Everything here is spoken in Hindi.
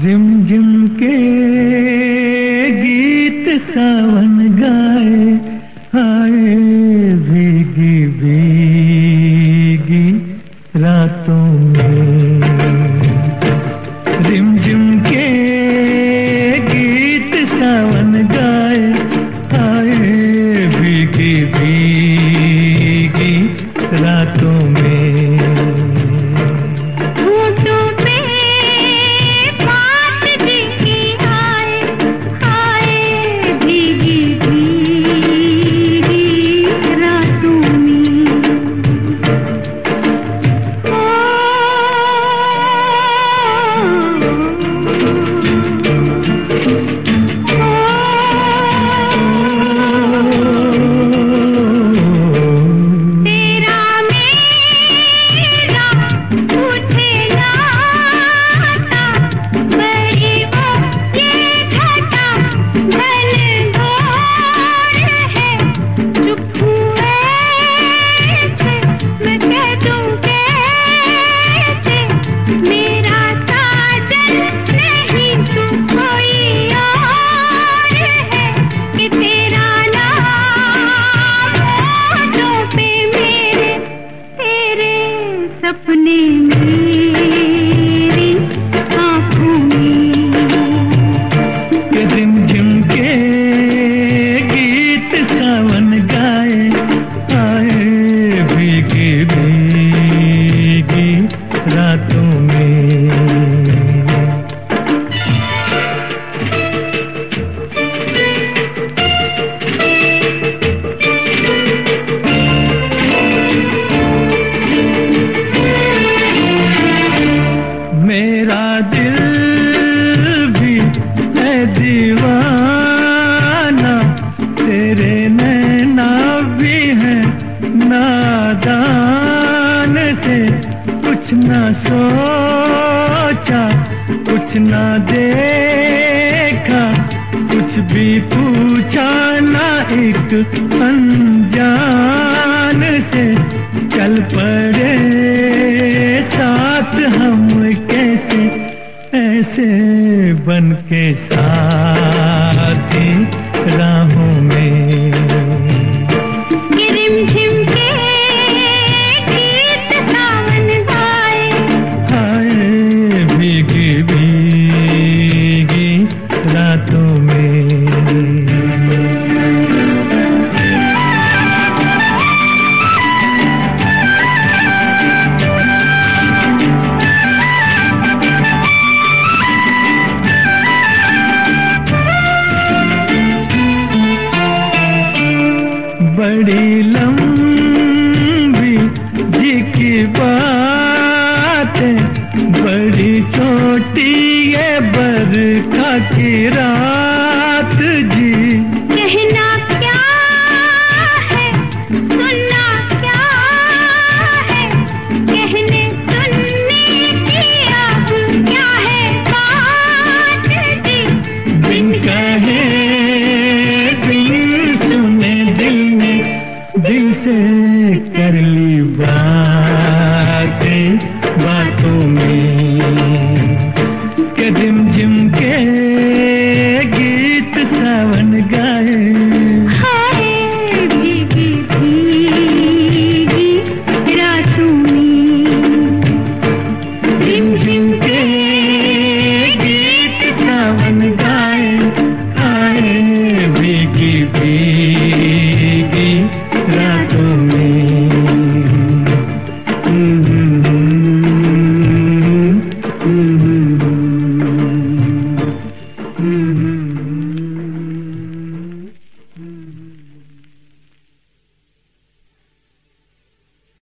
रिमझिम के गीत सावन गाए, आए भीगी भीगी रातों में। रिमझिम के गीत सावन गाए, आए भीगी भीगी रातों में। name. दीवाना, तेरे नैना भी है नादान से। कुछ ना सोचा, कुछ ना देखा, कुछ भी पूछा ना एक अनजान से। चल पड़े साथ हम कैसे, ऐसे। बन के साथी बड़ी लंबी जी की बात है। बड़ी छोटी ये बरखा की रात जी। कहना सावन